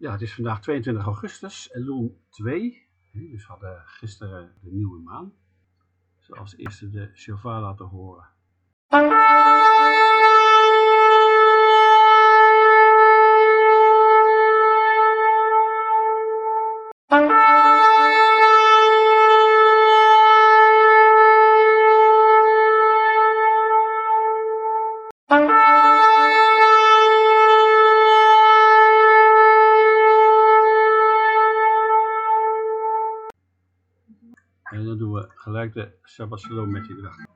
Ja, het is vandaag 22 augustus, Elul 2. Dus we hadden gisteren de nieuwe maan. Zoals eerste de shofar laten horen. De Shabbat Shalom met je gedachten.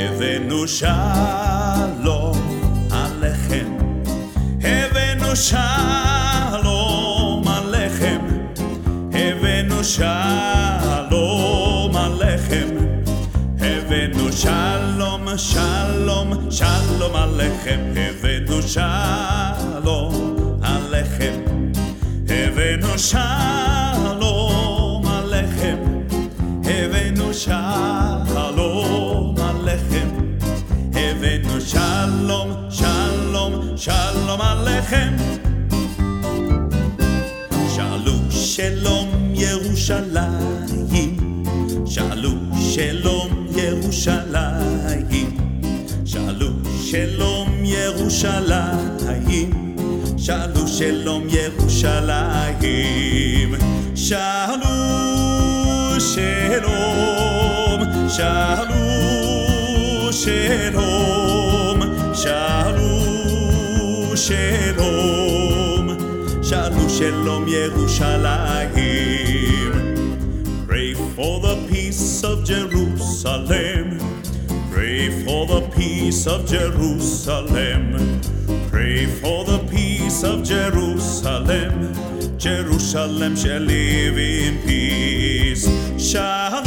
הבאנו שלום עליכם, הבאנו שלום עליכם, הבאנו שלום עליכם, הבאנו שלום, שלום, שלום עליכם, הבאנו שלום עליכם, הבאנו שלום עליכם. שאלו שלום ירושלים, שאלו שלום ירושלים, שאלו שלום ירושלים, שאלו שלום ירושלים, שאלו שלום, שאלו שלום, shalom, shalom, shalom, Yerushalayim. Pray for the peace of Jerusalem. Pray for the peace of Jerusalem. Pray for the peace of Jerusalem. Jerusalem shall live in peace. Shalom,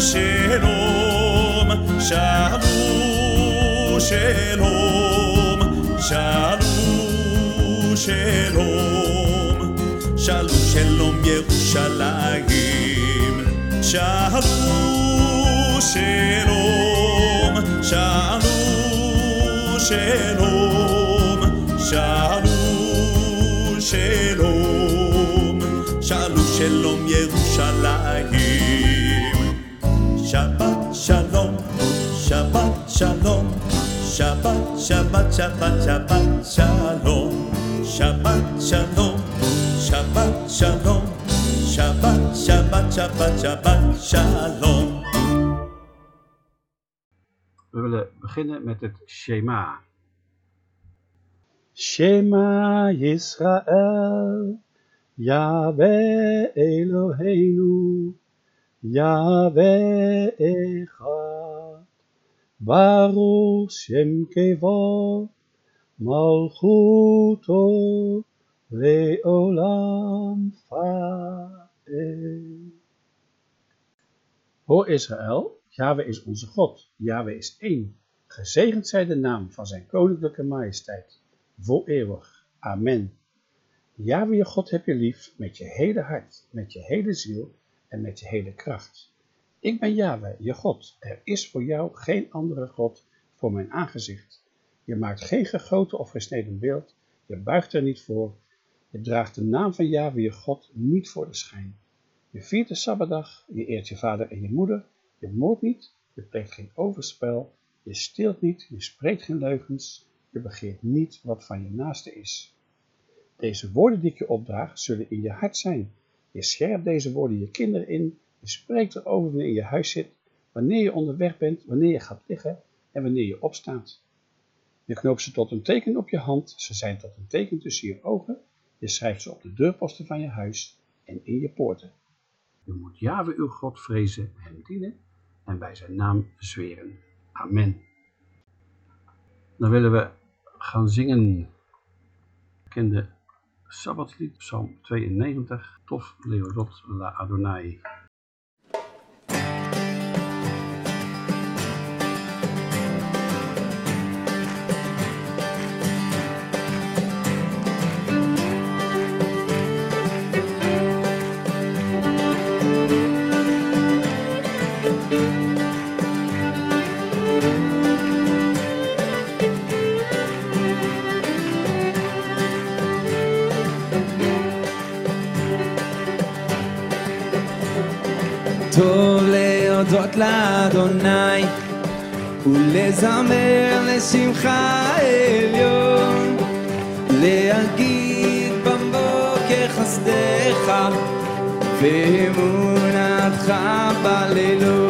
shalom, shalom, shalom. Shalom, shalom. Shalom, shalom, Yerushalayim. Shalom, shalom, shalom, shalom, shalom, shalom, shalom, shalom, Yerushalayim. Shabbat, Shabbat, Shabbat, shalom, Shabbat shalom, Shabbat shalom, Shabbat, Shabbat, Shabbat, Shabbat shalom. We willen beginnen met het Shema. Shema Yisrael, Yahweh Eloheinu, Yahweh Echad, Baruch Shem Kevod, Malchuto Leolam Fael. Hoor Israël, Yahweh is onze God, Yahweh is één. Gezegend zij de naam van zijn koninklijke majesteit, voor eeuwig. Amen. Yahweh je God heb je lief met je hele hart, met je hele ziel en met je hele kracht. Ik ben Yahweh, je God. Er is voor jou geen andere God voor mijn aangezicht. Je maakt geen gegoten of gesneden beeld, je buigt er niet voor. Je draagt de naam van Yahweh, je God, niet voor de schijn. Je viert de Sabbatdag, je eert je vader en je moeder, je moordt niet, je pleegt geen overspel, je steelt niet, je spreekt geen leugens, je begeert niet wat van je naaste is. Deze woorden die ik je opdraag, zullen in je hart zijn. Je scherpt deze woorden je kinderen in, je spreekt erover wanneer je in je huis zit, wanneer je onderweg bent, wanneer je gaat liggen en wanneer je opstaat. Je knoopt ze tot een teken op je hand, ze zijn tot een teken tussen je ogen, je schrijft ze op de deurposten van je huis en in je poorten. U moet Jahwe uw God vrezen, hem dienen en bij zijn naam zweren. Amen. Dan willen we gaan zingen bekende Sabbatslied, Psalm 92, Tof Leodot La Adonai. לאדוני ולזמר לשמחה עליון להגיד בבוקר חסדך ואמונתך בלילות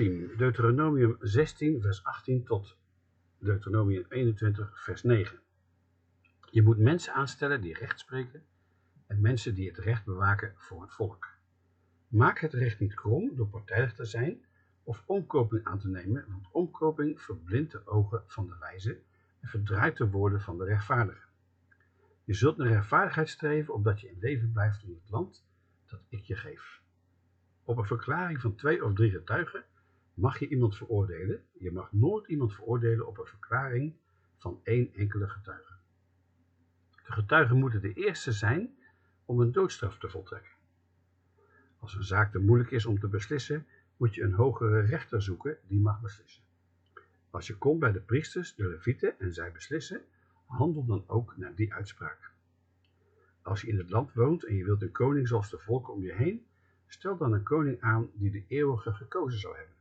Deuteronomium 16, vers 18 tot Deuteronomium 21, vers 9. Je moet mensen aanstellen die recht spreken en mensen die het recht bewaken voor het volk. Maak het recht niet krom door partijdig te zijn of omkoping aan te nemen, want omkoping verblindt de ogen van de wijze en verdraait de woorden van de rechtvaardige. Je zult naar rechtvaardigheid streven, opdat je in leven blijft in het land dat ik je geef. Op een verklaring van twee of drie getuigen mag je iemand veroordelen. Je mag nooit iemand veroordelen op een verklaring van één enkele getuige. De getuigen moeten de eerste zijn om een doodstraf te voltrekken. Als een zaak te moeilijk is om te beslissen, moet je een hogere rechter zoeken die mag beslissen. Als je komt bij de priesters, de levieten en zij beslissen, handel dan ook naar die uitspraak. Als je in het land woont en je wilt een koning zoals de volken om je heen, stel dan een koning aan die de eeuwige gekozen zou hebben.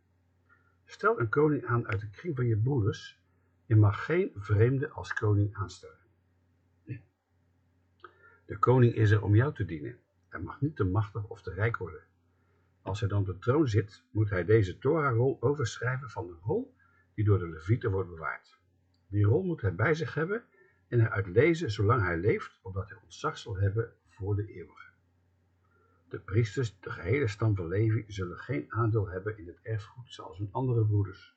Stel een koning aan uit de kring van je broeders. Je mag geen vreemde als koning aanstellen. De koning is er om jou te dienen. Hij mag niet te machtig of te rijk worden. Als hij dan op de troon zit, moet hij deze Torah-rol overschrijven van de rol die door de levieten wordt bewaard. Die rol moet hij bij zich hebben en eruit lezen zolang hij leeft, opdat hij ontzag zal hebben voor de eeuwige. De priesters, de gehele stam van Levi, zullen geen aandeel hebben in het erfgoed zoals hun andere broeders.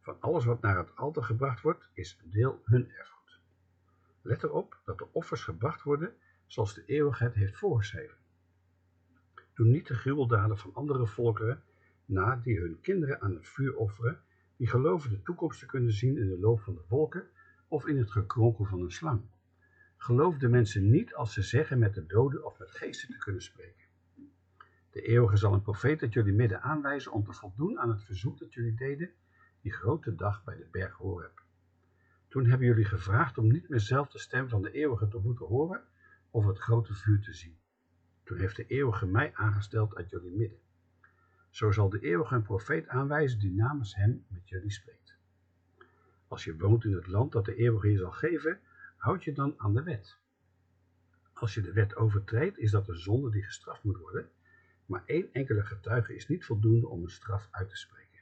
Van alles wat naar het altaar gebracht wordt, is een deel hun erfgoed. Let erop dat de offers gebracht worden zoals de eeuwigheid heeft voorgeschreven. Doe niet de gruweldaden van andere volkeren na die hun kinderen aan het vuur offeren, die geloven de toekomst te kunnen zien in de loop van de wolken of in het gekronkel van een slang. Geloof de mensen niet als ze zeggen met de doden of met geesten te kunnen spreken. De eeuwige zal een profeet uit jullie midden aanwijzen om te voldoen aan het verzoek dat jullie deden die grote dag bij de berg Horeb. Toen hebben jullie gevraagd om niet meer zelf de stem van de eeuwige te moeten horen of het grote vuur te zien. Toen heeft de eeuwige mij aangesteld uit jullie midden. Zo zal de eeuwige een profeet aanwijzen die namens hem met jullie spreekt. Als je woont in het land dat de eeuwige je zal geven, houd je dan aan de wet. Als je de wet overtreedt, is dat een zonde die gestraft moet worden, maar één enkele getuige is niet voldoende om een straf uit te spreken.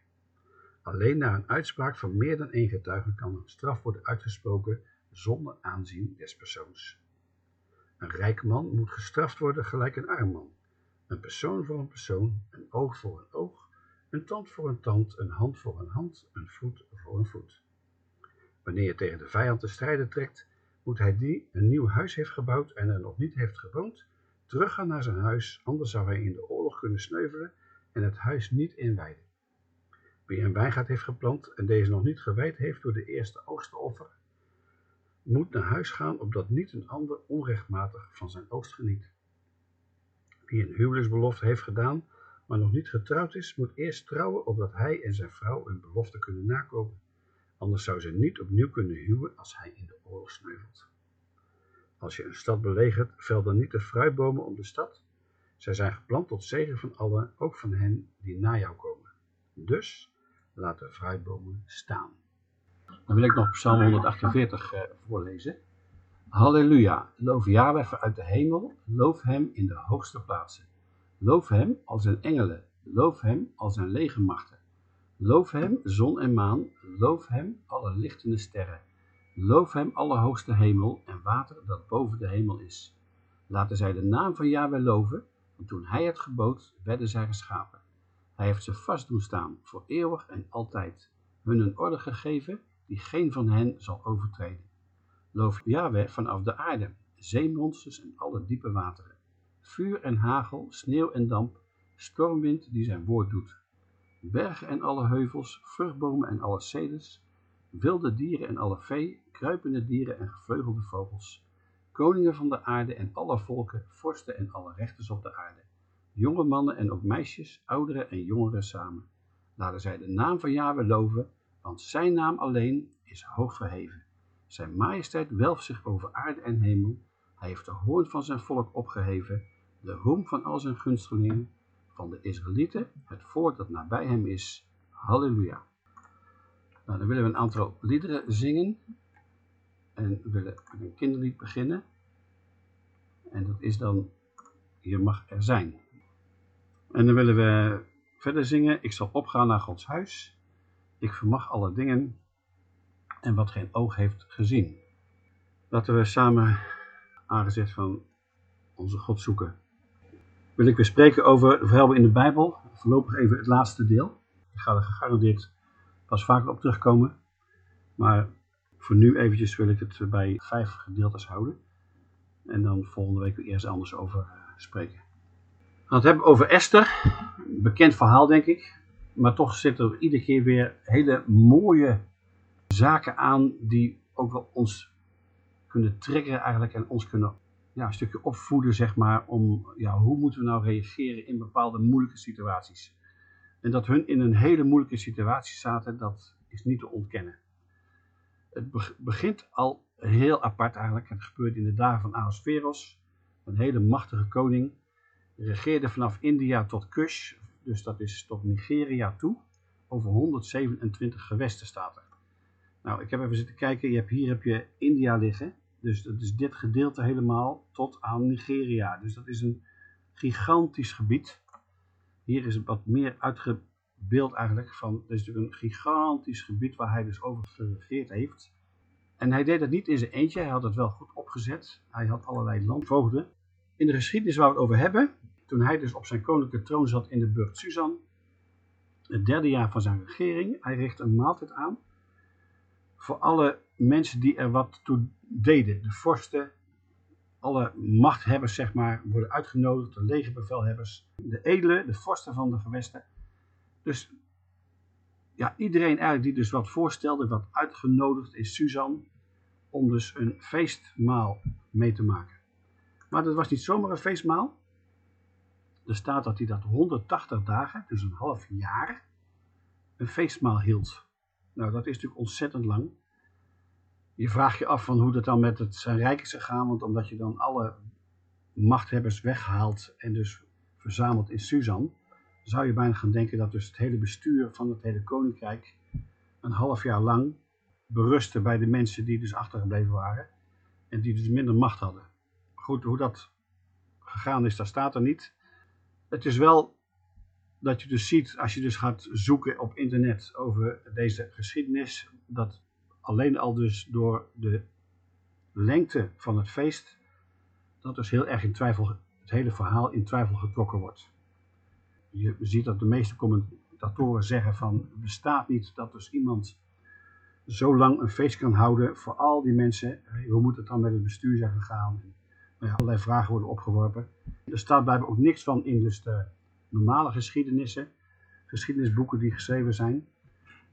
Alleen na een uitspraak van meer dan één getuige kan een straf worden uitgesproken zonder aanzien des persoons. Een rijk man moet gestraft worden gelijk een arm man. Een persoon voor een persoon, een oog voor een oog, een tand voor een tand, een hand voor een hand, een voet voor een voet. Wanneer je tegen de vijand te strijden trekt, moet hij die een nieuw huis heeft gebouwd en er nog niet heeft gewoond, teruggaan naar zijn huis, anders zou hij in de oorlog kunnen sneuvelen en het huis niet inwijden. Wie een wijngaard heeft geplant en deze nog niet gewijd heeft door de eerste oogstoffer, moet naar huis gaan opdat niet een ander onrechtmatig van zijn oogst geniet. Wie een huwelijksbelofte heeft gedaan, maar nog niet getrouwd is, moet eerst trouwen opdat hij en zijn vrouw hun belofte kunnen nakomen. Anders zou ze niet opnieuw kunnen huwen als hij in de oorlog sneuvelt. Als je een stad belegert, vel dan niet de fruitbomen om de stad. Zij zijn geplant tot zegen van allen, ook van hen die na jou komen. Dus laat de fruitbomen staan. Dan wil ik nog Psalm 148 eh, voorlezen. Halleluja, loof Yahweh uit de hemel, loof hem in de hoogste plaatsen. Loof hem als zijn engelen, loof hem als zijn legermachten. Loof hem, zon en maan, loof hem, alle lichtende sterren. Loof hem, allerhoogste hemel en water dat boven de hemel is. Laten zij de naam van Yahweh loven, want toen hij het gebood, werden zij geschapen. Hij heeft ze vast doen staan, voor eeuwig en altijd. Hun een orde gegeven, die geen van hen zal overtreden. Loof Yahweh vanaf de aarde, zeemonsters en alle diepe wateren. Vuur en hagel, sneeuw en damp, stormwind die zijn woord doet. Bergen en alle heuvels, vruchtbomen en alle ceders, wilde dieren en alle vee, kruipende dieren en gevleugelde vogels, koningen van de aarde en alle volken, vorsten en alle rechters op de aarde, jonge mannen en ook meisjes, ouderen en jongeren samen. Laten zij de naam van Yahweh loven, want zijn naam alleen is hoog verheven. Zijn majesteit welft zich over aarde en hemel. Hij heeft de hoorn van zijn volk opgeheven, de roem van al zijn gunstelingen, van de Israëlieten, het volk dat nabij hem is. Halleluja. Nou, dan willen we een aantal liederen zingen. En we willen met een kinderlied beginnen. En dat is dan Je mag er zijn. En dan willen we verder zingen. Ik zal opgaan naar Gods huis. Ik vermag alle dingen en wat geen oog heeft gezien. Laten we samen aangezet van onze God zoeken. Wil ik weer spreken over de verhalen in de Bijbel. Voorlopig even het laatste deel. Ik ga er gegarandeerd pas vaker op terugkomen. Maar voor nu eventjes wil ik het bij vijf gedeeltes houden. En dan volgende week weer eerst anders over eh, spreken. We gaan het hebben over Esther. Bekend verhaal denk ik. Maar toch zitten er iedere keer weer hele mooie zaken aan die ook wel ons kunnen triggeren eigenlijk en ons kunnen ja, een stukje opvoeden, zeg maar, om ja, hoe moeten we nou reageren in bepaalde moeilijke situaties. En dat hun in een hele moeilijke situatie zaten, dat is niet te ontkennen. Het be- begint al heel apart eigenlijk. Het gebeurt in de dagen van Ahasveros, een hele machtige koning. Regeerde vanaf India tot Kush, dus dat is tot Nigeria toe. Over 127 gewesten staat er. Nou, ik heb even zitten kijken. Je hebt, hier heb je India liggen. Dus dat is dit gedeelte helemaal tot aan Nigeria. Dus dat is een gigantisch gebied. Hier is het wat meer uitgebeeld eigenlijk. Van, het is natuurlijk een gigantisch gebied waar hij dus over geregeerd heeft. En hij deed dat niet in zijn eentje. Hij had het wel goed opgezet. Hij had allerlei landvoogden. In de geschiedenis waar we het over hebben. Toen hij dus op zijn koninklijke troon zat in de burcht Susan. Het derde jaar van zijn regering. Hij richtte een maaltijd aan voor alle mensen die er wat toe deden. De vorsten, alle machthebbers zeg maar, worden uitgenodigd, de legerbevelhebbers, de edelen, de vorsten van de gewesten. Dus ja, iedereen eigenlijk die dus wat voorstelde, wat uitgenodigd is Suzanne, om dus een feestmaal mee te maken. Maar dat was niet zomaar een feestmaal. Er staat dat hij dat 180 dagen, dus een half jaar, een feestmaal hield. Nou, dat is natuurlijk ontzettend lang. Je vraagt je af van hoe dat dan met het zijn rijk is gegaan, want omdat je dan alle machthebbers weghaalt en dus verzamelt in Suzan, zou je bijna gaan denken dat dus het hele bestuur van het hele koninkrijk een half jaar lang berustte bij de mensen die dus achtergebleven waren en die dus minder macht hadden. Goed, hoe dat gegaan is, dat staat er niet. Het is wel dat je dus ziet, als je dus gaat zoeken op internet over deze geschiedenis, dat alleen al dus door de lengte van het feest, dat dus heel erg in twijfel, het hele verhaal in twijfel getrokken wordt. Je ziet dat de meeste commentatoren zeggen van, het bestaat niet dat dus iemand zo lang een feest kan houden voor al die mensen. Hoe moet het dan met het bestuur zijn gegaan? En, nou allerlei vragen worden opgeworpen. Er staat blijkbaar ook niks van in dus de normale geschiedenissen, geschiedenisboeken die geschreven zijn.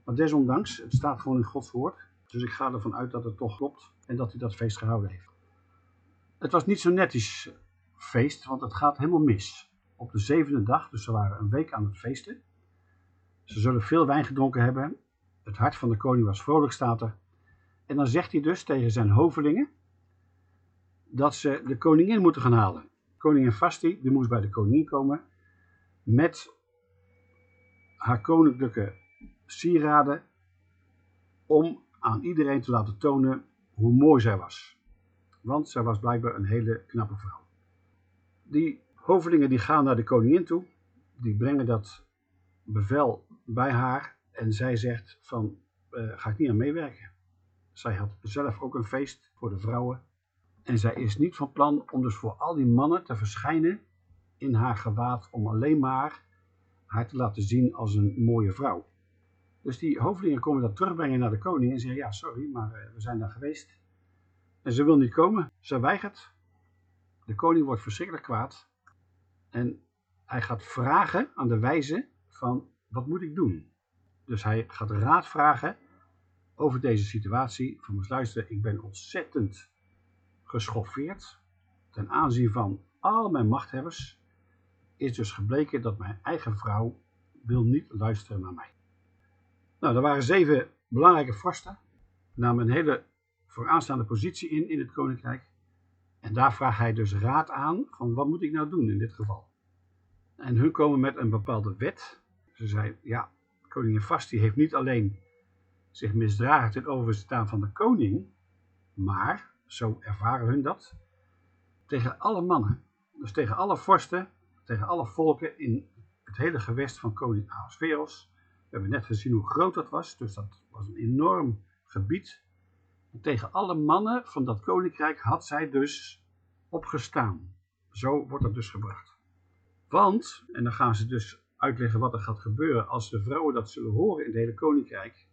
Maar desondanks, het staat gewoon in Gods woord. Dus ik ga ervan uit dat het toch klopt en dat hij dat feest gehouden heeft. Het was niet zo netjes feest, want het gaat helemaal mis. Op de zevende dag, dus ze waren een week aan het feesten. Ze zullen veel wijn gedronken hebben. Het hart van de koning was vrolijk, staat er. En dan zegt hij dus tegen zijn hovelingen dat ze de koningin moeten gaan halen. Koningin Vasti, die moest bij de koningin komen met haar koninklijke sieraden om aan iedereen te laten tonen hoe mooi zij was. Want zij was blijkbaar een hele knappe vrouw. Die hovelingen die gaan naar de koningin toe, die brengen dat bevel bij haar en zij zegt van, uh, ga ik niet aan meewerken. Zij had zelf ook een feest voor de vrouwen en zij is niet van plan om dus voor al die mannen te verschijnen in haar gewaad om alleen maar haar te laten zien als een mooie vrouw. Dus die hoofdelingen komen dat terugbrengen naar de koning en zeggen, ja sorry, maar we zijn daar geweest. En ze wil niet komen, ze weigert. De koning wordt verschrikkelijk kwaad en hij gaat vragen aan de wijze van, wat moet ik doen? Dus hij gaat raad vragen over deze situatie. Van, moest luisteren, ik ben ontzettend geschoffeerd ten aanzien van al mijn machthebbers is dus gebleken dat mijn eigen vrouw wil niet luisteren naar mij. Nou, er waren zeven belangrijke vorsten, namen een hele vooraanstaande positie in in het koninkrijk. En daar vraagt hij dus raad aan van wat moet ik nou doen in dit geval. En hun komen met een bepaalde wet. Ze zeiden, ja, koningin Vasti heeft niet alleen zich misdragen ten overstaan van de koning, maar, zo ervaren hun dat, tegen alle mannen. Dus tegen alle vorsten tegen alle volken in het hele gewest van koning Ahasveros. We hebben net gezien hoe groot dat was, dus dat was een enorm gebied. En tegen alle mannen van dat koninkrijk had zij dus opgestaan. Zo wordt dat dus gebracht. Want, en dan gaan ze dus uitleggen wat er gaat gebeuren als de vrouwen dat zullen horen in het hele koninkrijk.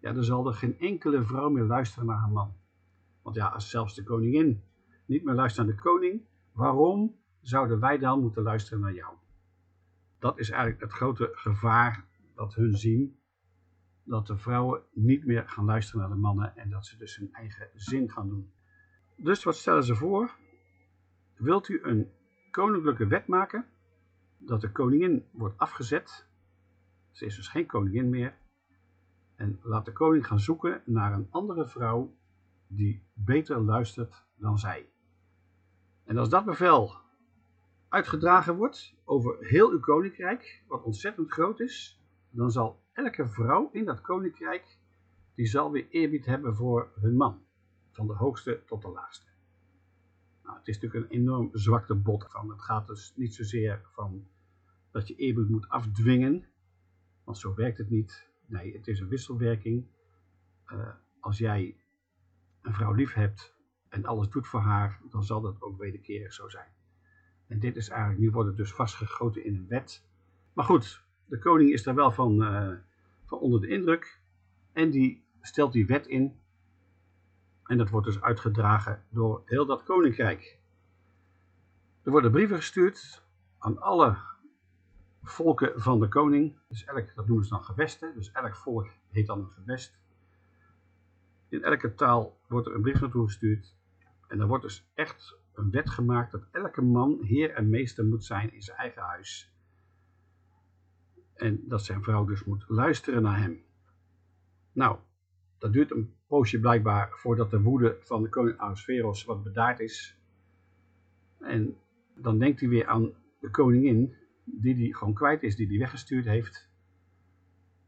Ja, dan zal er geen enkele vrouw meer luisteren naar haar man. Want ja, als zelfs de koningin niet meer luistert naar de koning, waarom zouden wij dan moeten luisteren naar jou? Dat is eigenlijk het grote gevaar dat hun zien. dat de vrouwen niet meer gaan luisteren naar de mannen en dat ze dus hun eigen zin gaan doen. Dus wat stellen ze voor? Wilt u een koninklijke wet maken dat de koningin wordt afgezet? Ze is dus geen koningin meer. En laat de koning gaan zoeken naar een andere vrouw die beter luistert dan zij. En als dat bevel uitgedragen wordt over heel uw koninkrijk, wat ontzettend groot is, dan zal elke vrouw in dat koninkrijk, die zal weer eerbied hebben voor hun man, van de hoogste tot de laagste. Nou, het is natuurlijk een enorm zwakte bot van. Het gaat dus niet zozeer van dat je eerbied moet afdwingen, want zo werkt het niet. Nee, het is een wisselwerking. Uh, als jij een vrouw lief hebt en alles doet voor haar, dan zal dat ook wederkerig zo zijn. En dit is eigenlijk, nu wordt het dus vastgegoten in een wet. Maar goed, de koning is daar wel van, uh, van onder de indruk. En die stelt die wet in. En dat wordt dus uitgedragen door heel dat koninkrijk. Er worden brieven gestuurd aan alle volken van de koning. Dus elk, dat noemen ze dan gewesten. Dus elk volk heet dan een gewest. In elke taal wordt er een brief naartoe gestuurd. En er wordt dus echt een wet gemaakt dat elke man heer en meester moet zijn in zijn eigen huis. En dat zijn vrouw dus moet luisteren naar hem. Nou, dat duurt een poosje blijkbaar voordat de woede van de koning Ahasveros wat bedaard is. En dan denkt hij weer aan de koningin, die hij gewoon kwijt is, die hij weggestuurd heeft.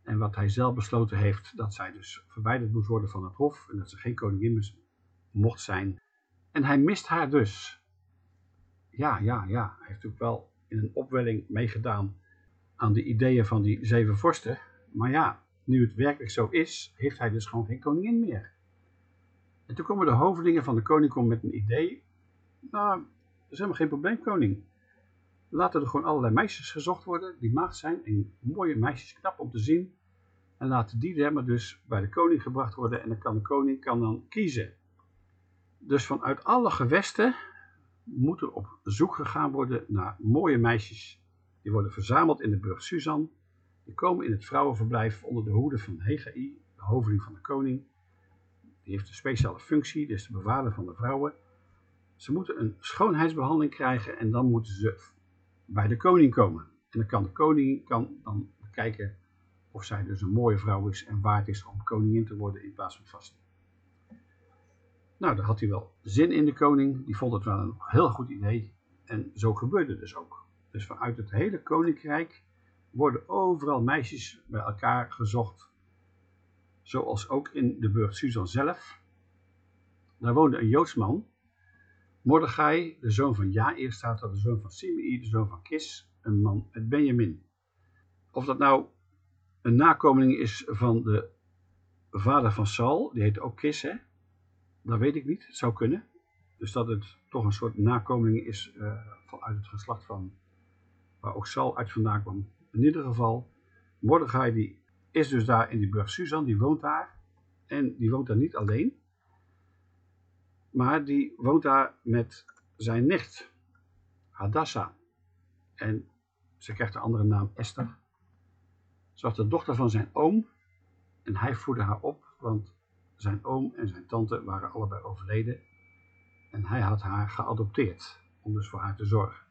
En wat hij zelf besloten heeft, dat zij dus verwijderd moet worden van het hof en dat ze geen koningin mocht zijn. En hij mist haar dus. Ja, ja, ja. Hij heeft natuurlijk wel in een opwelling meegedaan aan de ideeën van die zeven vorsten. Maar ja, nu het werkelijk zo is, heeft hij dus gewoon geen koningin meer. En toen komen de hovelingen van de koning met een idee. Nou, dat is helemaal geen probleem, koning. Laten er gewoon allerlei meisjes gezocht worden die maagd zijn. En mooie meisjes, knap om te zien. En laten die maar dus bij de koning gebracht worden. En dan kan de koning kan dan kiezen. Dus vanuit alle gewesten moet er op zoek gegaan worden naar mooie meisjes. Die worden verzameld in de burg Suzan. Die komen in het vrouwenverblijf onder de hoede van Hegai, de hoveling van de koning. Die heeft een speciale functie, dus de bewaarder van de vrouwen. Ze moeten een schoonheidsbehandeling krijgen en dan moeten ze bij de koning komen. En dan kan de koning kan dan kijken of zij dus een mooie vrouw is en waard is om koningin te worden in plaats van vasten. Nou, daar had hij wel zin in de koning. Die vond het wel een heel goed idee. En zo gebeurde dus ook. Dus vanuit het hele koninkrijk worden overal meisjes bij elkaar gezocht. Zoals ook in de burcht Suzan zelf. Daar woonde een Joodsman. Mordechai, de zoon van Jair, staat er, de zoon van Simei, de zoon van Kis, een man uit Benjamin. Of dat nou een nakomeling is van de vader van Saul, die heette ook Kis, hè? Dat weet ik niet, het zou kunnen. Dus dat het toch een soort nakomeling is uh, vanuit het geslacht van waar ook Saul uit vandaan kwam. In ieder geval, Mordechai die is dus daar in die burg Susan, die woont daar. En die woont daar niet alleen, maar die woont daar met zijn nicht, Hadassah. En ze krijgt de andere naam Esther. Ze was de dochter van zijn oom en hij voerde haar op, want zijn oom en zijn tante waren allebei overleden en hij had haar geadopteerd om dus voor haar te zorgen.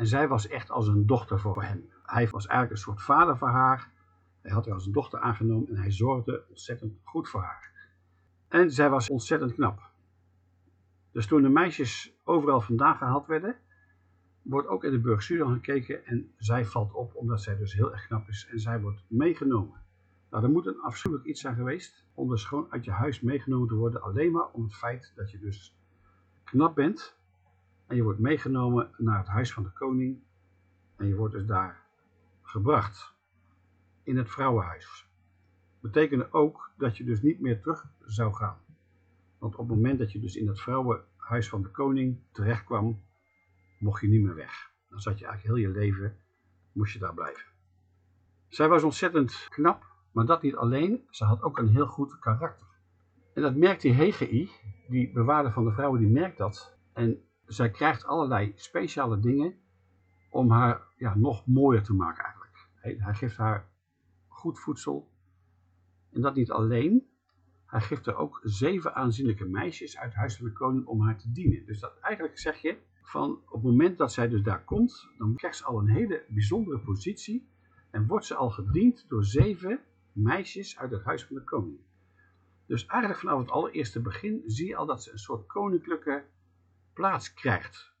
En zij was echt als een dochter voor hem. Hij was eigenlijk een soort vader voor haar. Hij had haar als een dochter aangenomen en hij zorgde ontzettend goed voor haar. En zij was ontzettend knap. Dus toen de meisjes overal vandaan gehaald werden, wordt ook in de burg Sudan gekeken en zij valt op omdat zij dus heel erg knap is en zij wordt meegenomen. Nou, er moet een afschuwelijk iets zijn geweest om dus gewoon uit je huis meegenomen te worden, alleen maar om het feit dat je dus knap bent en je wordt meegenomen naar het huis van de koning en je wordt dus daar gebracht in het vrouwenhuis. Betekende ook dat je dus niet meer terug zou gaan. Want op het moment dat je dus in het vrouwenhuis van de koning terecht kwam, mocht je niet meer weg. Dan zat je eigenlijk heel je leven, moest je daar blijven. Zij was ontzettend knap, maar dat niet alleen, ze had ook een heel goed karakter. En dat merkt die Hegei, die bewaarder van de vrouwen, die merkt dat. En zij krijgt allerlei speciale dingen om haar ja, nog mooier te maken eigenlijk. Hij, geeft haar goed voedsel, En dat niet alleen, hij geeft er ook zeven aanzienlijke meisjes uit het huis van de koning om haar te dienen. Dus dat eigenlijk zeg je van op het moment dat zij dus daar komt, dan krijgt ze al een hele bijzondere positie en wordt ze al gediend door zeven meisjes uit het huis van de koning. Dus eigenlijk vanaf het allereerste begin zie je al dat ze een soort koninklijke plaats krijgt.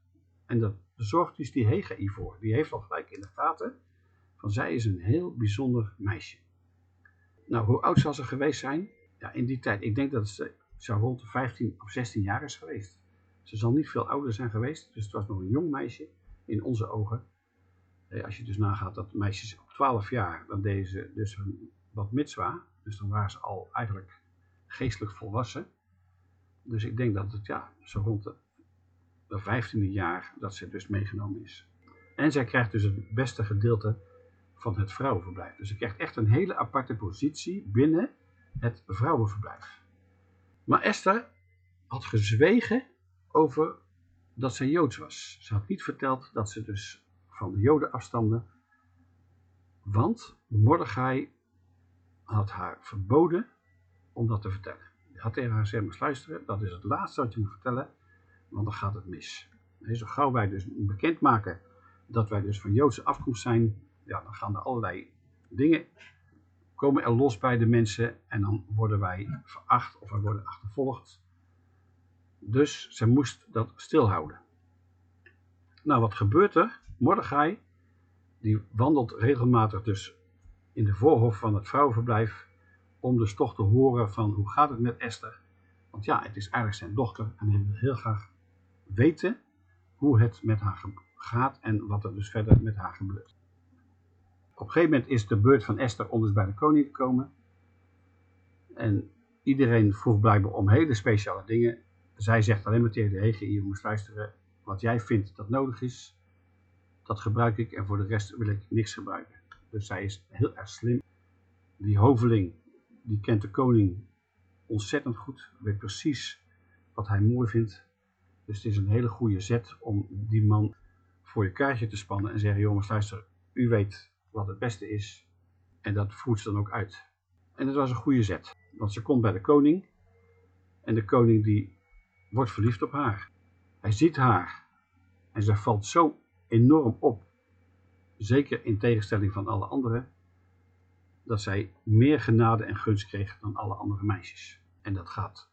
En dat zorgt dus die Hegai voor. Die heeft al gelijk in de gaten van zij is een heel bijzonder meisje. Nou, hoe oud zal ze geweest zijn? Ja, in die tijd, ik denk dat ze zo rond de 15 of 16 jaar is geweest. Ze zal niet veel ouder zijn geweest, dus het was nog een jong meisje in onze ogen. Eh, Als je dus nagaat dat meisjes op 12 jaar, dan deden ze dus wat mitzwa. Dus dan waren ze al eigenlijk geestelijk volwassen. Dus ik denk dat het ja, zo rond de, de 15e jaar dat ze dus meegenomen is. En zij krijgt dus het beste gedeelte van het vrouwenverblijf. Dus ze krijgt echt een hele aparte positie binnen het vrouwenverblijf. Maar Esther had gezwegen over dat zij Joods was. Ze had niet verteld dat ze dus van de Joden afstamde. Want Mordechai had haar verboden om dat te vertellen. Hij had tegen haar gezegd, luisteren, dat is het laatste wat je moet vertellen, want dan gaat het mis. Zo gauw wij dus bekendmaken dat wij dus van Joodse afkomst zijn, ja, dan gaan er allerlei dingen komen er los bij de mensen en dan worden wij veracht of wij worden achtervolgd. Dus ze moest dat stilhouden. Nou, wat gebeurt er? Mordechai, die wandelt regelmatig dus in de voorhof van het vrouwenverblijf, om dus toch te horen van hoe gaat het met Esther. Want ja, het is eigenlijk zijn dochter en hij wil heel graag weten hoe het met haar gaat en wat er dus verder met haar gebeurt. Op een gegeven moment is de beurt van Esther om dus bij de koning te komen. En iedereen vroeg blijkbaar om hele speciale dingen. Zij zegt alleen maar tegen de Hege, je moet luisteren, wat jij vindt dat nodig is, dat gebruik ik en voor de rest wil ik niks gebruiken. Dus zij is heel erg slim. Die hoveling, die kent de koning ontzettend goed, weet precies wat hij mooi vindt. Dus het is een hele goede zet om die man voor je kaartje te spannen en zeggen, jongens luister, u weet wat het beste is. En dat voert ze dan ook uit. En het was een goede zet, want ze komt bij de koning en de koning die wordt verliefd op haar. Hij ziet haar en ze valt zo enorm op, zeker in tegenstelling van alle anderen, dat zij meer genade en gunst kreeg dan alle andere meisjes. En dat gaat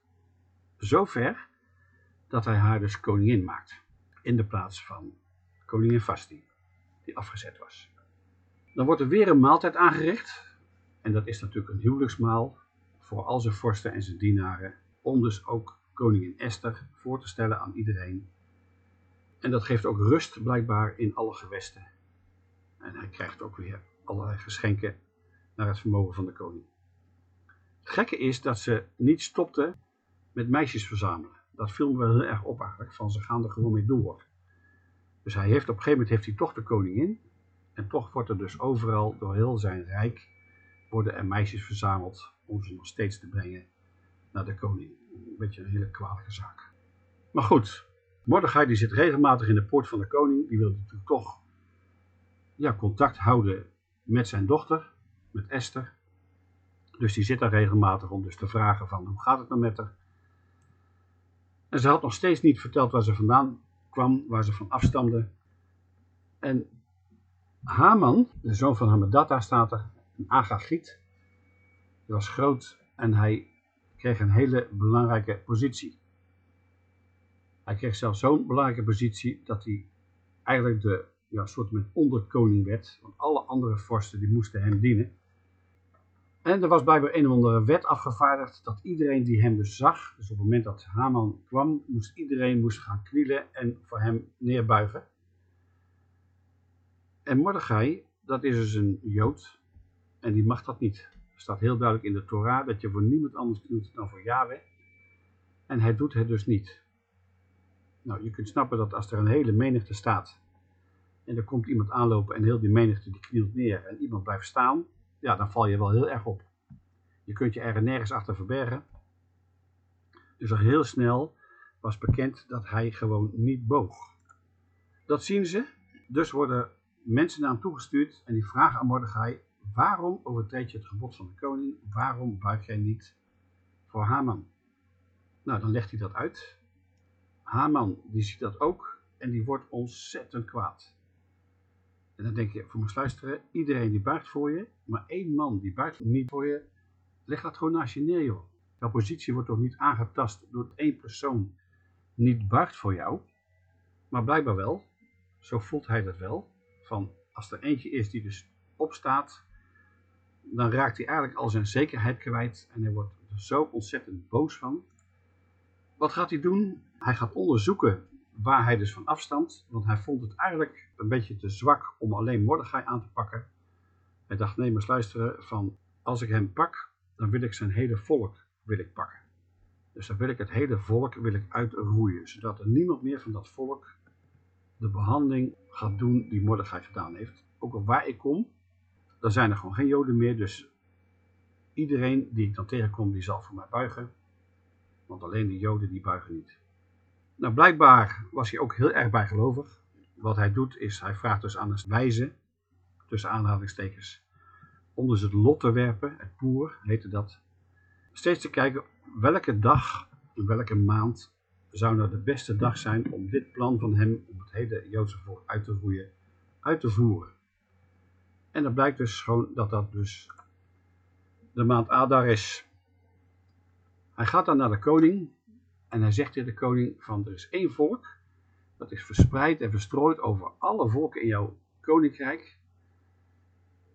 zo ver dat hij haar dus koningin maakt, in de plaats van koningin Vasti, die afgezet was. Dan wordt er weer een maaltijd aangericht, en dat is natuurlijk een huwelijksmaal voor al zijn vorsten en zijn dienaren, om dus ook koningin Esther voor te stellen aan iedereen. En dat geeft ook rust blijkbaar in alle gewesten. En hij krijgt ook weer allerlei geschenken naar het vermogen van de koning. Het gekke is dat ze niet stopte met meisjes verzamelen. Dat viel me wel heel erg op eigenlijk, van ze gaan er gewoon mee door. Dus hij heeft op een gegeven moment heeft hij toch de koningin. En toch wordt er dus overal door heel zijn rijk worden er meisjes verzameld om ze nog steeds te brengen naar de koning. Een beetje een hele kwalijke zaak. Maar goed, Mordechai die zit regelmatig in de poort van de koning. Die wil natuurlijk toch ja, contact houden met zijn dochter, met Esther. Dus die zit daar regelmatig om dus te vragen van hoe gaat het nou met haar. En ze had nog steeds niet verteld waar ze vandaan kwam, waar ze van afstamde. En Haman, de zoon van Hammedatha, staat er, een Agagiet. Hij was groot en hij kreeg een hele belangrijke positie. Hij kreeg zelfs zo'n belangrijke positie dat hij eigenlijk de ja, soort met onderkoning werd. Want alle andere vorsten die moesten hem dienen. En er was blijkbaar een of andere wet afgevaardigd dat iedereen die hem dus zag, dus op het moment dat Haman kwam, moest iedereen moest gaan knielen en voor hem neerbuigen. En Mordechai, dat is dus een Jood en die mag dat niet. Er staat heel duidelijk in de Torah dat je voor niemand anders knielt dan voor Yahweh. En hij doet het dus niet. Nou, je kunt snappen dat als er een hele menigte staat en er komt iemand aanlopen en heel die menigte die knielt neer en iemand blijft staan, ja, dan val je wel heel erg op. Je kunt je er nergens achter verbergen. Dus al heel snel was bekend dat hij gewoon niet boog. Dat zien ze. Dus worden mensen naar hem toegestuurd en die vragen aan Mordechai, waarom overtreed je het gebod van de koning? Waarom buig jij niet voor Haman? Nou, dan legt hij dat uit. Haman, die ziet dat ook en die wordt ontzettend kwaad. En dan denk je, voor mijn luisteren, iedereen die buigt voor je, maar één man die buigt niet voor je, leg dat gewoon naast je neer, joh. Jouw positie wordt toch niet aangetast door één persoon niet buigt voor jou, maar blijkbaar wel. Zo voelt hij dat wel. Van als er eentje is die dus opstaat, dan raakt hij eigenlijk al zijn zekerheid kwijt en hij wordt er zo ontzettend boos van. Wat gaat hij doen? Hij gaat onderzoeken waar hij dus van afstamt, want hij vond het eigenlijk een beetje te zwak om alleen Mordechai aan te pakken. Hij dacht, nee, maar luisteren, van als ik hem pak, dan wil ik zijn hele volk wil ik pakken. Dus dan wil ik het hele volk wil ik uitroeien, zodat er niemand meer van dat volk de behandeling gaat doen die Mordechai gedaan heeft. Ook al waar ik kom, dan zijn er gewoon geen Joden meer, dus iedereen die ik dan tegenkom, die zal voor mij buigen. Want alleen de Joden die buigen niet. Nou, blijkbaar was hij ook heel erg bijgelovig. Wat hij doet is, hij vraagt dus aan een wijze, tussen aanhalingstekens, om dus het lot te werpen, het poer heette dat. Steeds te kijken welke dag, welke maand, zou nou de beste dag zijn om dit plan van hem, om het hele Joodse volk uit te roeien, uit te voeren. En dan blijkt dus gewoon dat dat dus de maand Adar is. Hij gaat dan naar de koning en hij zegt tegen de koning van er is één volk, dat is verspreid en verstrooid over alle volken in jouw koninkrijk.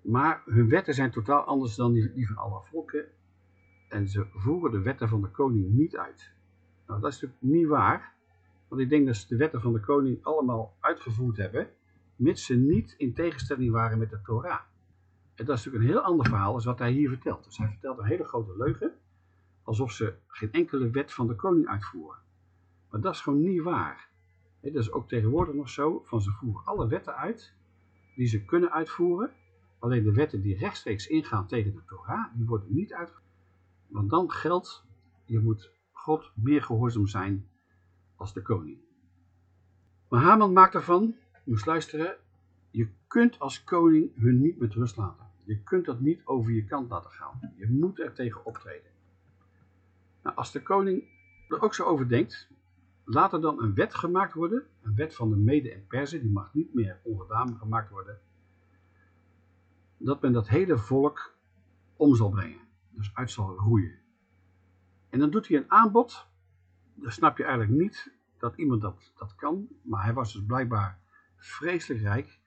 Maar hun wetten zijn totaal anders dan die, van alle volken. En ze voeren de wetten van de koning niet uit. Nou, dat is natuurlijk niet waar. Want ik denk dat ze de wetten van de koning allemaal uitgevoerd hebben, mits ze niet in tegenstelling waren met de Torah. En dat is natuurlijk een heel ander verhaal als wat hij hier vertelt. Dus hij vertelt een hele grote leugen, alsof ze geen enkele wet van de koning uitvoeren. Maar dat is gewoon niet waar. Dat is ook tegenwoordig nog zo, van ze voeren alle wetten uit die ze kunnen uitvoeren. Alleen de wetten die rechtstreeks ingaan tegen de Torah, die worden niet uitgevoerd. Want dan geldt, je moet God meer gehoorzaam zijn als de koning. Maar Haman maakt ervan, moest luisteren, je kunt als koning hun niet met rust laten. Je kunt dat niet over je kant laten gaan. Je moet er tegen optreden. Nou, als de koning er ook zo over denkt, laat er dan een wet gemaakt worden, een wet van de Mede en Perzen, die mag niet meer ongedaan gemaakt worden, dat men dat hele volk om zal brengen, dus uit zal roeien. En dan doet hij een aanbod, dan snap je eigenlijk niet dat iemand dat, dat kan, maar hij was dus blijkbaar vreselijk rijk.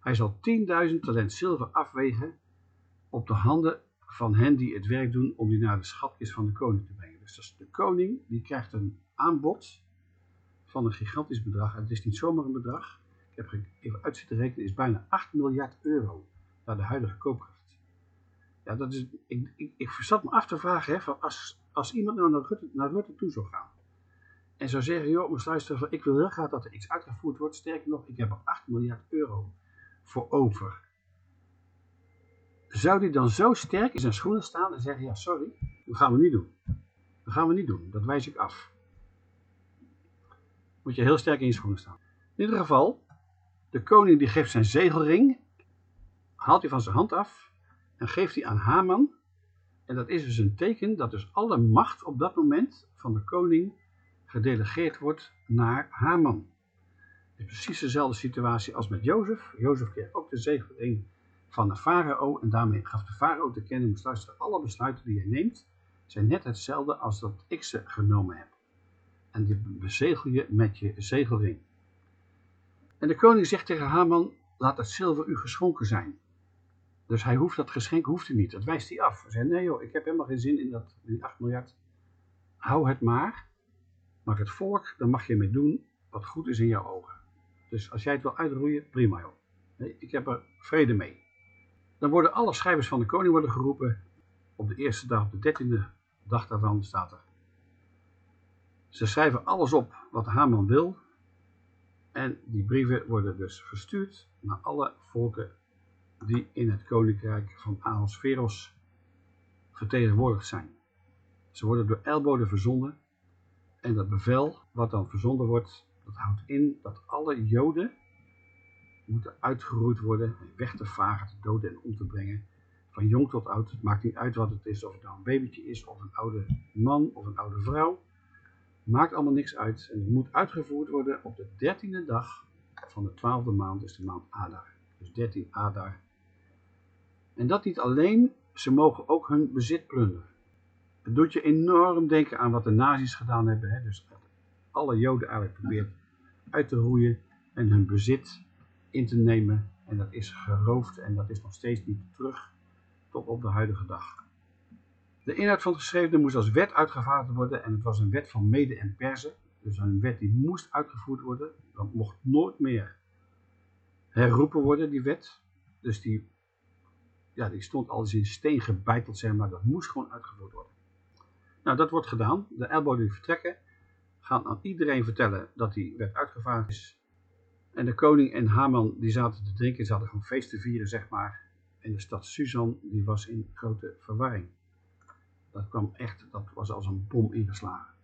Hij zal 10.000 talent zilver afwegen op de handen van hen die het werk doen om die naar de schatkist van de koning te brengen. Dus is de koning die krijgt een aanbod van een gigantisch bedrag. En het is niet zomaar een bedrag. Ik heb even uit zitten rekenen, het is bijna 8 miljard euro naar de huidige koopkracht. Ja, dat is, ik, ik, ik zat me af te vragen, hè, van als, als iemand nou naar Rutte, toe zou gaan en zou zeggen, joh, mijn luisteren, ik wil heel graag dat er iets uitgevoerd wordt. Sterker nog, ik heb er 8 miljard euro voor over. Zou die dan zo sterk in zijn schoenen staan en zeggen, ja sorry, dat gaan we niet doen. Dat gaan we niet doen, dat wijs ik af. Moet je heel sterk in je schoenen staan. In ieder geval, de koning die geeft zijn zegelring, haalt hij van zijn hand af en geeft hij aan Haman. En dat is dus een teken dat dus alle macht op dat moment van de koning gedelegeerd wordt naar Haman. Het is precies dezelfde situatie als met Jozef. Jozef kreeg ook de zegeling van de farao en daarmee gaf de farao te kennen, moest luisteren, alle besluiten die je neemt zijn net hetzelfde als dat ik ze genomen heb. En die bezegel je met je zegelring. En de koning zegt tegen Haman, laat het zilver u geschonken zijn. Dus hij hoeft dat geschenk hoeft hij niet, dat wijst hij af. Hij zegt, nee joh, ik heb helemaal geen zin in dat, die 8 miljard. Hou het maar, maar het volk, daar mag je mee doen wat goed is in jouw ogen. Dus als jij het wil uitroeien, prima joh. Nee, ik heb er vrede mee. Dan worden alle schrijvers van de koning worden geroepen. Op de eerste dag, op de dertiende dag daarvan staat er. Ze schrijven alles op wat Haman wil. En die brieven worden dus verstuurd naar alle volken die in het koninkrijk van Ahasveros vertegenwoordigd zijn. Ze worden door Elbode verzonden. En dat bevel wat dan verzonden wordt, dat houdt in dat alle Joden moeten uitgeroeid worden, weg te vagen, te doden en om te brengen. Van jong tot oud, het maakt niet uit wat het is, of het nou een babytje is, of een oude man, of een oude vrouw. Maakt allemaal niks uit. En het moet uitgevoerd worden op de dertiende dag van de twaalfde maand, is de maand Adar. Dus 13 Adar. En dat niet alleen, ze mogen ook hun bezit plunderen. Het doet je enorm denken aan wat de nazi's gedaan hebben. Hè? Dus alle joden eigenlijk probeert uit te roeien en hun bezit in te nemen. En dat is geroofd en dat is nog steeds niet terug tot op de huidige dag. De inhoud van het geschrevene moest als wet uitgevaardigd worden en het was een wet van mede en persen. Dus een wet die moest uitgevoerd worden. Dat mocht nooit meer herroepen worden, die wet. Dus die, ja, die stond al eens in steen gebeiteld, zeg maar. Dat moest gewoon uitgevoerd worden. Nou, dat wordt gedaan. De elbow die vertrekken gaan aan iedereen vertellen dat die wet uitgevaardigd is. En de koning en Haman die zaten te drinken, ze hadden gewoon feest te vieren, zeg maar. En de stad Susan die was in grote verwarring. Dat kwam echt, dat was als een bom ingeslagen.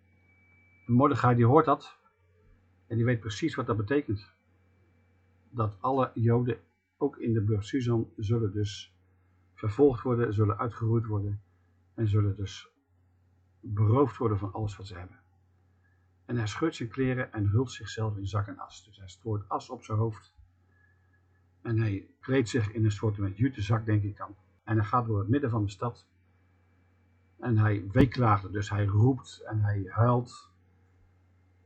En Mordechai die hoort dat en die weet precies wat dat betekent. Dat alle joden, ook in de burg Susan, zullen dus vervolgd worden, zullen uitgeroeid worden en zullen dus beroofd worden van alles wat ze hebben. En hij scheurt zijn kleren en hult zichzelf in zak en as. Dus hij strooit as op zijn hoofd. En hij kleedt zich in een soort met jutezak, denk ik dan. En hij gaat door het midden van de stad. En hij weeklaagt, dus hij roept en hij huilt.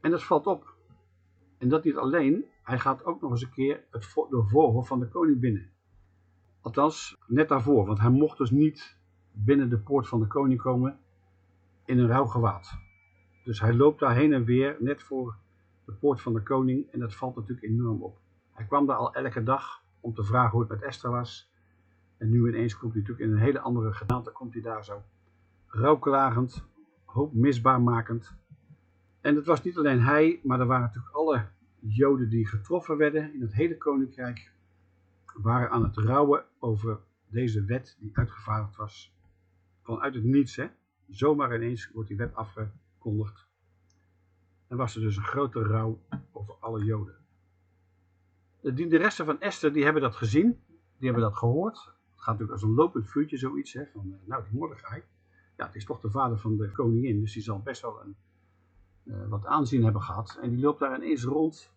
En dat valt op. En dat niet alleen, hij gaat ook nog eens een keer het vo de voorhof van de koning binnen. Althans, net daarvoor, want hij mocht dus niet binnen de poort van de koning komen in een rouwgewaad. Dus hij loopt daar heen en weer, net voor de poort van de koning, en dat valt natuurlijk enorm op. Hij kwam daar al elke dag om te vragen hoe het met Esther was. En nu ineens komt hij natuurlijk in een hele andere gedaante, komt hij daar zo rouwklagend, hoop misbaar makend. En het was niet alleen hij, maar er waren natuurlijk alle joden die getroffen werden in het hele koninkrijk, waren aan het rouwen over deze wet die uitgevaardigd was. Vanuit het niets, hè. Zomaar ineens wordt die wet En was er dus een grote rouw over alle joden. De dienaressen van Esther, die hebben dat gezien, die hebben dat gehoord. Het gaat natuurlijk als een lopend vuurtje zoiets, hè, van nou die Mordechai, ja het is toch de vader van de koningin, dus die zal best wel een, uh, wat aanzien hebben gehad. En die loopt daar ineens rond,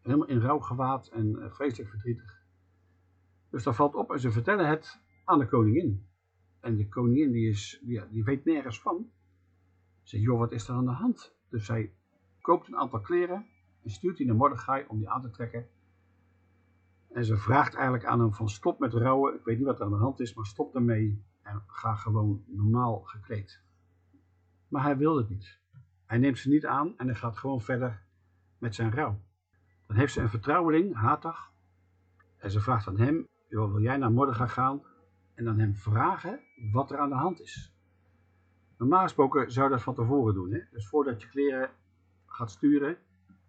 helemaal in rouwgewaad en uh, vreselijk verdrietig. Dus daar valt op en ze vertellen het aan de koningin. En de koningin die, is, die, die weet nergens van. Ze zegt, joh wat is er aan de hand? Dus zij koopt een aantal kleren en stuurt die naar Mordechai om die aan te trekken. En ze vraagt eigenlijk aan hem van stop met rouwen. Ik weet niet wat er aan de hand is, maar stop ermee en ga gewoon normaal gekleed. Maar hij wil het niet. Hij neemt ze niet aan en hij gaat gewoon verder met zijn rouw. Dan heeft ze een vertrouweling, Hatag. En ze vraagt aan hem, joh, wil jij naar Mordechai gaan? En dan hem vragen wat er aan de hand is. Normaal gesproken zou je dat van tevoren doen. Hè? Dus voordat je kleren gaat sturen,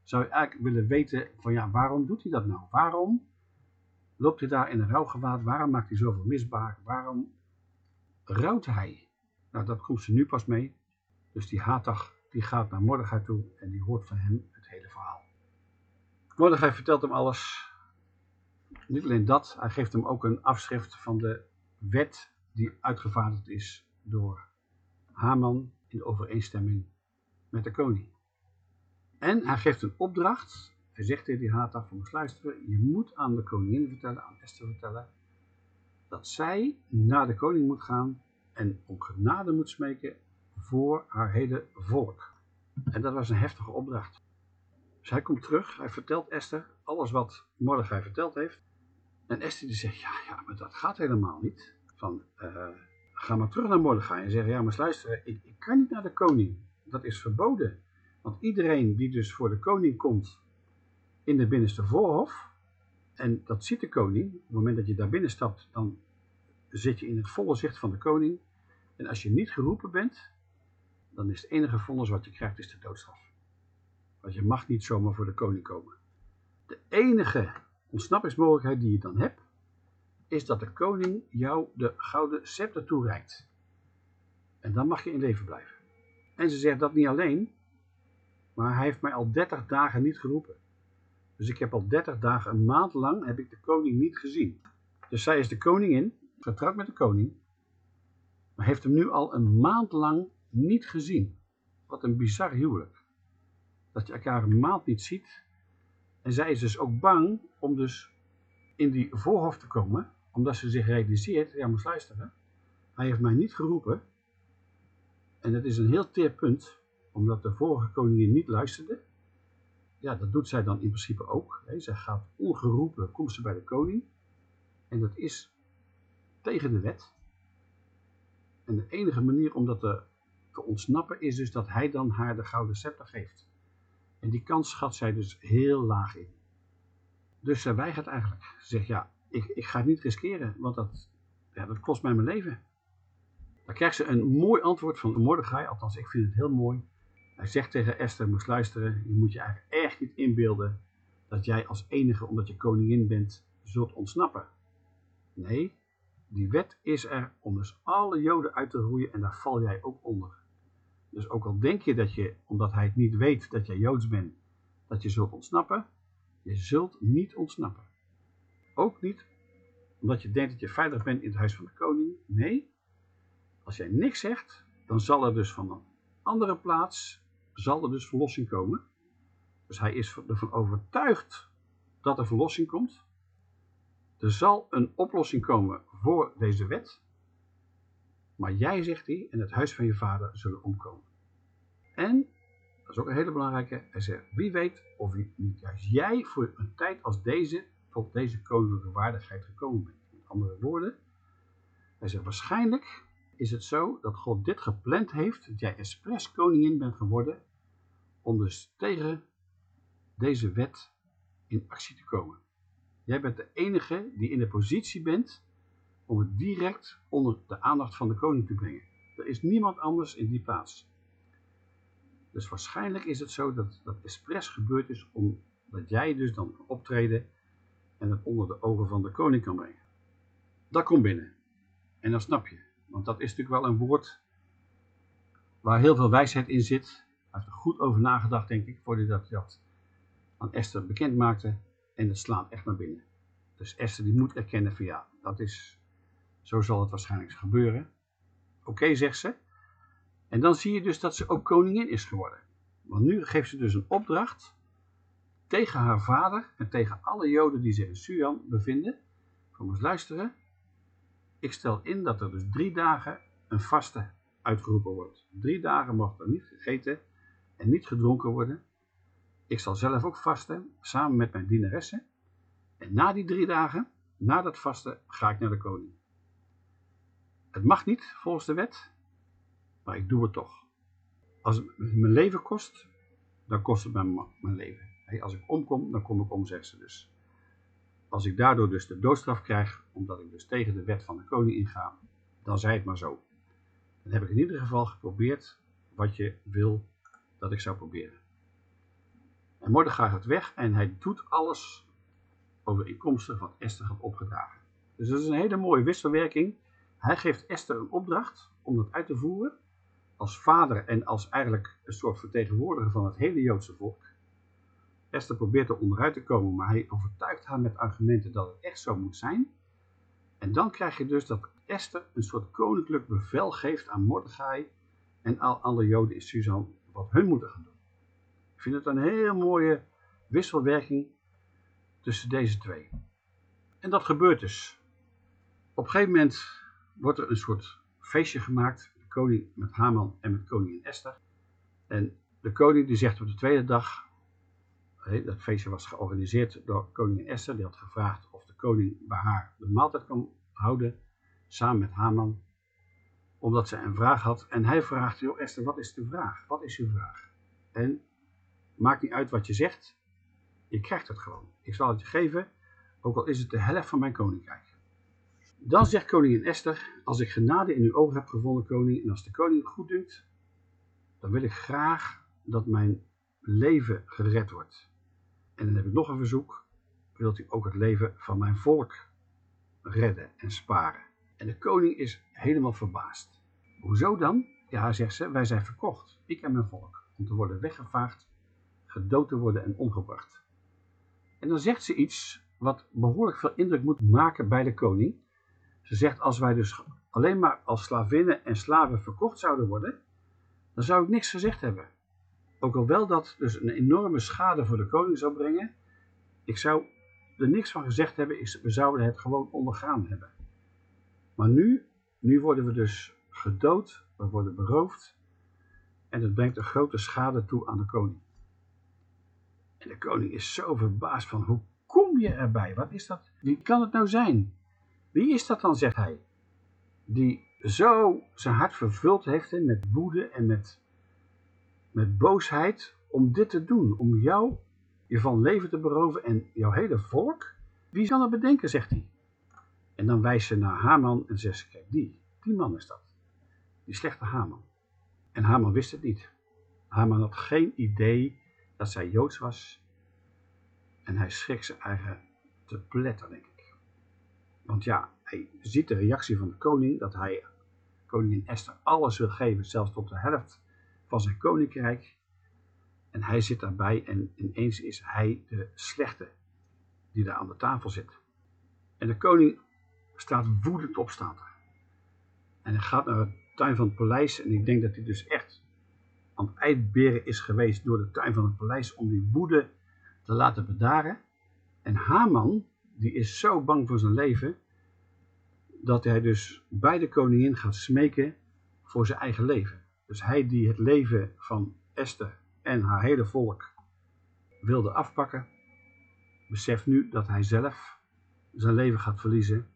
zou je eigenlijk willen weten van ja, waarom doet hij dat nou? Waarom loopt hij daar in een rouwgewaad? Waarom maakt hij zoveel misbaar? Waarom rouwt hij? Nou, dat komt ze nu pas mee. Dus die Hatag, die gaat naar Mordechai toe en die hoort van hem het hele verhaal. Mordechai vertelt hem alles. Niet alleen dat, hij geeft hem ook een afschrift van de wet die uitgevaardigd is door Haman in overeenstemming met de koning. En hij geeft een opdracht. Hij zegt tegen die Hatag van luisteren, je moet aan de koningin vertellen, aan Esther vertellen, dat zij naar de koning moet gaan en om genade moet smeken voor haar hele volk. En dat was een heftige opdracht. Dus hij komt terug, hij vertelt Esther alles wat Mordechai verteld heeft. En Esther die zegt, ja, ja, maar dat gaat helemaal niet. Van, uh, ga maar terug naar Mordechai en zeg, ja, maar luister, ik, ik kan niet naar de koning. Dat is verboden. Want iedereen die dus voor de koning komt in de binnenste voorhof, en dat ziet de koning, op het moment dat je daar binnen stapt, dan zit je in het volle zicht van de koning. En als je niet geroepen bent, dan is het enige vonnis wat je krijgt, is de doodstraf. Want je mag niet zomaar voor de koning komen. De enige ontsnappingsmogelijkheid die je dan hebt, is dat de koning jou de gouden scepter toereikt. En dan mag je in leven blijven. En ze zegt dat niet alleen, maar hij heeft mij al 30 dagen niet geroepen. Dus ik heb al 30 dagen, een maand lang, heb ik de koning niet gezien. Dus zij is de koningin, getrouwd met de koning, maar heeft hem nu al een maand lang niet gezien. Wat een bizar huwelijk. Dat je elkaar een maand niet ziet. En zij is dus ook bang om dus in die voorhof te komen, omdat ze zich realiseert, ja moest luisteren, hij heeft mij niet geroepen. En dat is een heel teer punt, omdat de vorige koningin niet luisterde. Ja, dat doet zij dan in principe ook. Hè. Zij gaat ongeroepen, komt ze bij de koning. En dat is tegen de wet. En de enige manier om dat te, te ontsnappen is dus dat hij dan haar de gouden scepter geeft. En die kans schat zij dus heel laag in. Dus zij weigert eigenlijk. Ze zegt, ja, ik, ik ga het niet riskeren, want dat, kost mij mijn leven. Dan krijgt ze een mooi antwoord van Mordechai, althans ik vind het heel mooi. Hij zegt tegen Esther, moest luisteren, je moet je eigenlijk echt niet inbeelden dat jij als enige, omdat je koningin bent, zult ontsnappen. Nee, die wet is er om dus alle joden uit te roeien en daar val jij ook onder. Dus ook al denk je dat je, omdat hij het niet weet dat jij joods bent, dat je zult ontsnappen, je zult niet ontsnappen. Ook niet omdat je denkt dat je veilig bent in het huis van de koning. Nee, als jij niks zegt, dan zal er dus van een andere plaats, zal er dus verlossing komen. Dus hij is ervan overtuigd dat er verlossing komt. Er zal een oplossing komen voor deze wet. Maar jij, zegt hij, en het huis van je vader zullen omkomen. En, dat is ook een hele belangrijke, hij zegt, wie weet of niet juist jij voor een tijd als deze tot deze koninklijke waardigheid gekomen bent. Met andere woorden, hij zegt, waarschijnlijk is het zo dat God dit gepland heeft, dat jij expres koningin bent geworden, om dus tegen deze wet in actie te komen. Jij bent de enige die in de positie bent om het direct onder de aandacht van de koning te brengen. Er is niemand anders in die plaats. Dus waarschijnlijk is het zo dat dat expres gebeurd is omdat jij dus dan optreden en het onder de ogen van de koning kan brengen. Dat komt binnen. En dan snap je. Want dat is natuurlijk wel een woord waar heel veel wijsheid in zit. Hij heeft er goed over nagedacht, denk ik, voordat hij dat aan Esther bekend maakte. En het slaat echt naar binnen. Dus Esther die moet erkennen van ja, dat is, zo zal het waarschijnlijk gebeuren. Oké, zegt ze. En dan zie je dus dat ze ook koningin is geworden. Want nu geeft ze dus een opdracht tegen haar vader en tegen alle joden die zich in Suan bevinden. Kom eens luisteren. Ik stel in dat er dus drie dagen een vaste uitgeroepen wordt. Drie dagen mag er niet gegeten en niet gedronken worden. Ik zal zelf ook vasten, samen met mijn dienaressen. En na die drie dagen, na dat vasten, ga ik naar de koning. Het mag niet volgens de wet, maar ik doe het toch. Als het mijn leven kost, dan kost het mijn, mijn leven. Als ik omkom, dan kom ik om, zegt ze dus. Als ik daardoor dus de doodstraf krijg, omdat ik dus tegen de wet van de koning inga, dan zij het maar zo. Dan heb ik in ieder geval geprobeerd wat je wil dat ik zou proberen. En Mordechai gaat weg en hij doet alles overeenkomstig wat Esther had opgedragen. Dus dat is een hele mooie wisselwerking. Hij geeft Esther een opdracht om dat uit te voeren. Als vader en als eigenlijk een soort vertegenwoordiger van het hele Joodse volk. Esther probeert er onderuit te komen, maar hij overtuigt haar met argumenten dat het echt zo moet zijn. En dan krijg je dus dat Esther een soort koninklijk bevel geeft aan Mordechai en al alle Joden in Susan wat hun moeten gaan doen. Ik vind het een heel mooie wisselwerking tussen deze twee. En dat gebeurt dus. Op een gegeven moment wordt er een soort feestje gemaakt. De koning met Haman en met koningin Esther. En de koning die zegt op de tweede dag, dat feestje was georganiseerd door koningin Esther. Die had gevraagd of de koning bij haar de maaltijd kon houden, samen met Haman. Omdat ze een vraag had. En hij vraagt, joh Esther, wat is de vraag? Wat is uw vraag? En maakt niet uit wat je zegt, je krijgt het gewoon. Ik zal het je geven, ook al is het de helft van mijn koninkrijk. Dan zegt koningin Esther, als ik genade in uw ogen heb gevonden, koning, en als de koning goed dunkt, dan wil ik graag dat mijn leven gered wordt. En dan heb ik nog een verzoek, wilt u ook het leven van mijn volk redden en sparen. En de koning is helemaal verbaasd. Hoezo dan? Ja, zegt ze, wij zijn verkocht, ik en mijn volk, om te worden weggevaagd, gedood te worden en omgebracht. En dan zegt ze iets wat behoorlijk veel indruk moet maken bij de koning. Ze zegt, als wij dus alleen maar als slavinnen en slaven verkocht zouden worden, dan zou ik niks gezegd hebben. Ook al wel dat dus een enorme schade voor de koning zou brengen, ik zou er niks van gezegd hebben, we zouden het gewoon ondergaan hebben. Maar nu, nu worden we dus gedood, we worden beroofd en het brengt een grote schade toe aan de koning. En de koning is zo verbaasd van, hoe kom je erbij? Wat is dat? Wie kan het nou zijn? Wie is dat dan, zegt hij? Die zo zijn hart vervuld heeft met woede en met, met boosheid om dit te doen. Om jou je van leven te beroven en jouw hele volk. Wie kan het bedenken, zegt hij. En dan wijst ze naar Haman en zegt ze, kijk, die, die man is dat. Die slechte Haman. En Haman wist het niet. Haman had geen idee dat zij Joods was. En hij schrikt zijn eigen te pletter, denk ik. Want ja, hij ziet de reactie van de koning, dat hij koningin Esther alles wil geven, zelfs tot de helft van zijn koninkrijk. En hij zit daarbij en ineens is hij de slechte die daar aan de tafel zit. En de koning staat woedend op, staat. En hij gaat naar het tuin van het paleis en ik denk dat hij dus echt aan het uitberen is geweest door de tuin van het paleis om die woede te laten bedaren. En Haman, die is zo bang voor zijn leven, dat hij dus bij de koningin gaat smeken voor zijn eigen leven. Dus hij die het leven van Esther en haar hele volk wilde afpakken, beseft nu dat hij zelf zijn leven gaat verliezen,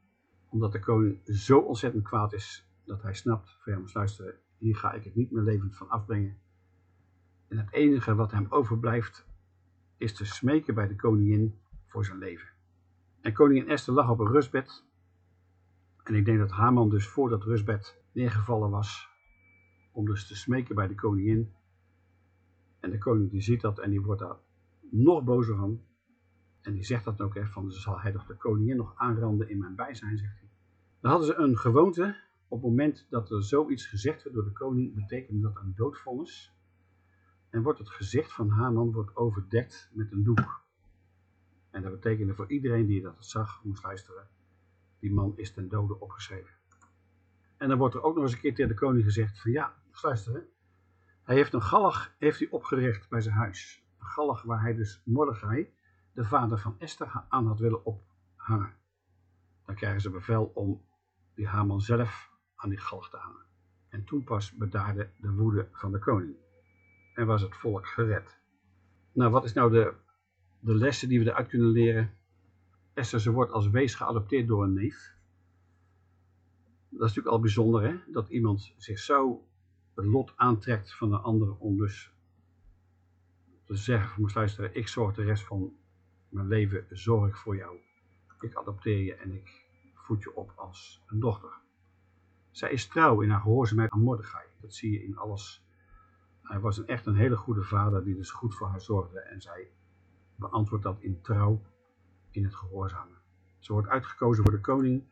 omdat de koning zo ontzettend kwaad is, dat hij snapt, van ja, luisteren, hier ga ik het niet meer levend van afbrengen. En het enige wat hem overblijft, is te smeken bij de koningin voor zijn leven. En koningin Esther lag op een rustbed. En ik denk dat Haman dus voor dat rustbed neergevallen was. Om dus te smeken bij de koningin. En de koning die ziet dat en die wordt daar nog bozer van. En die zegt dat ook echt van, zal hij toch de koningin nog aanranden in mijn bijzijn, zegt hij. Dan hadden ze een gewoonte, op het moment dat er zoiets gezegd werd door de koning, betekende dat een doodvonnis. En wordt het gezicht van Haman wordt overdekt met een doek. En dat betekende voor iedereen die dat zag, moest luisteren, die man is ten dode opgeschreven. En dan wordt er ook nog eens een keer tegen de koning gezegd van ja, luisteren, hij heeft een gallig heeft hij opgericht bij zijn huis. Een gallig waar hij dus Mordechai, de vader van Esther, aan had willen ophangen. Dan krijgen ze bevel om die Haman zelf aan die galg te hangen. En toen pas bedaarde de woede van de koning. En was het volk gered. Nou, wat is nou de, de lessen die we eruit kunnen leren? Esther, ze wordt als wees geadopteerd door een neef. Dat is natuurlijk al bijzonder, hè? Dat iemand zich zo het lot aantrekt van een ander om dus te zeggen van moest luisteren, ik zorg de rest van mijn leven zorg voor jou. Ik adopteer je en ik voed je op als een dochter. Zij is trouw in haar gehoorzaamheid aan Mordechai. Dat zie je in alles. Hij was een, echt een hele goede vader die dus goed voor haar zorgde en zij beantwoordt dat in trouw in het gehoorzamen. Ze wordt uitgekozen voor de koning.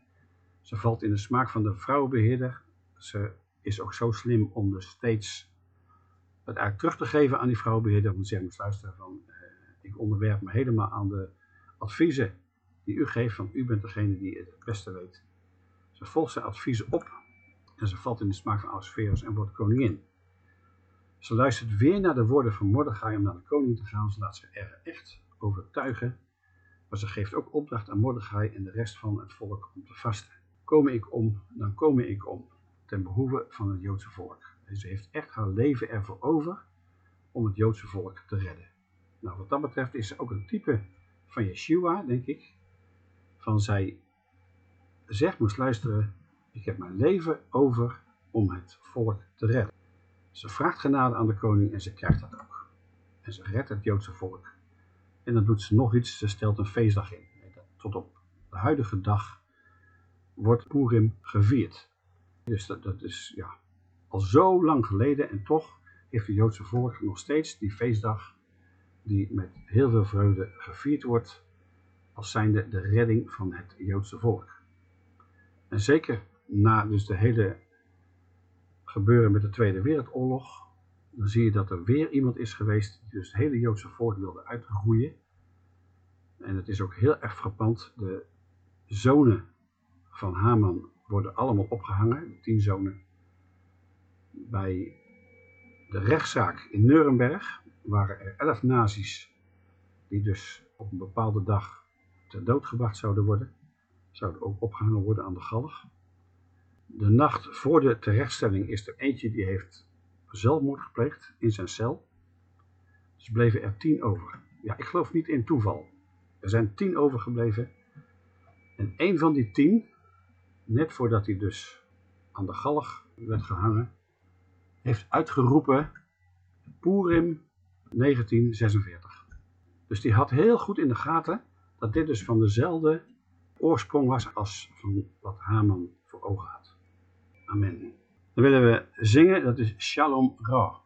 Ze valt in de smaak van de vrouwenbeheerder. Ze is ook zo slim om dus steeds het eigenlijk terug te geven aan die vrouwenbeheerder. Want ze zegt, luisteren van, eh, ik onderwerp me helemaal aan de adviezen die u geeft, van u bent degene die het het beste weet. Ze volgt zijn adviezen op en ze valt in de smaak van Ahasverus en wordt koningin. Ze luistert weer naar de woorden van Mordechai om naar de koning te gaan. Ze laat zich er echt overtuigen. Maar ze geeft ook opdracht aan Mordechai en de rest van het volk om te vasten. Kom ik om, dan kom ik om, ten behoeve van het Joodse volk. En ze heeft echt haar leven ervoor over om het Joodse volk te redden. Nou, wat dat betreft is ze ook een type van Yeshua, denk ik. Van zij zegt, moest luisteren, ik heb mijn leven over om het volk te redden. Ze vraagt genade aan de koning en ze krijgt dat ook. En ze redt het Joodse volk. En dan doet ze nog iets, ze stelt een feestdag in. Tot op de huidige dag wordt Purim gevierd. Dus dat, is ja, al zo lang geleden en toch heeft het Joodse volk nog steeds die feestdag die met heel veel vreugde gevierd wordt als zijnde de redding van het Joodse volk. En zeker na dus de hele gebeuren met de Tweede Wereldoorlog, dan zie je dat er weer iemand is geweest die dus het hele Joodse volk wilde uitroeien. En het is ook heel erg frappant. De zonen van Haman worden allemaal opgehangen, de tien zonen. Bij de rechtszaak in Nuremberg waren er elf nazi's die dus op een bepaalde dag ter dood gebracht zouden worden. Zouden ook opgehangen worden aan de galg. De nacht voor de terechtstelling is er eentje die heeft zelfmoord gepleegd in zijn cel. Dus bleven er tien over. Ja, ik geloof niet in toeval. Er zijn tien overgebleven. En één van die tien, net voordat hij dus aan de galg werd gehangen, heeft uitgeroepen Purim 1946. Dus die had heel goed in de gaten dat dit dus van dezelfde oorsprong was als van wat Haman voor ogen had. Amen. Dan willen we zingen, dat is Shalom Ra.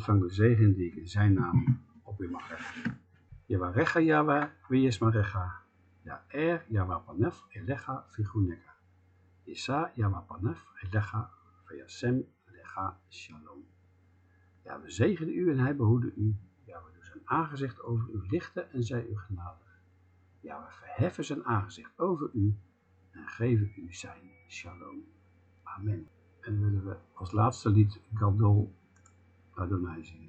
Ontvang de zegen die ik in zijn naam op u mag leggen. Yavarecha Yahweh, Veyesmarecha, Ya'er Yavapanef Elecha Figuneka. Isa Yavapanef Elecha Veyasem Lecha Shalom. Ja, we zegenen u en hij behoede u. Ja, we doen zijn aangezicht over u lichten en zij u genadig. Ja, we verheffen zijn aangezicht over u en geven u zijn shalom. Amen. En willen we als laatste lied Gadol Adonai zingen.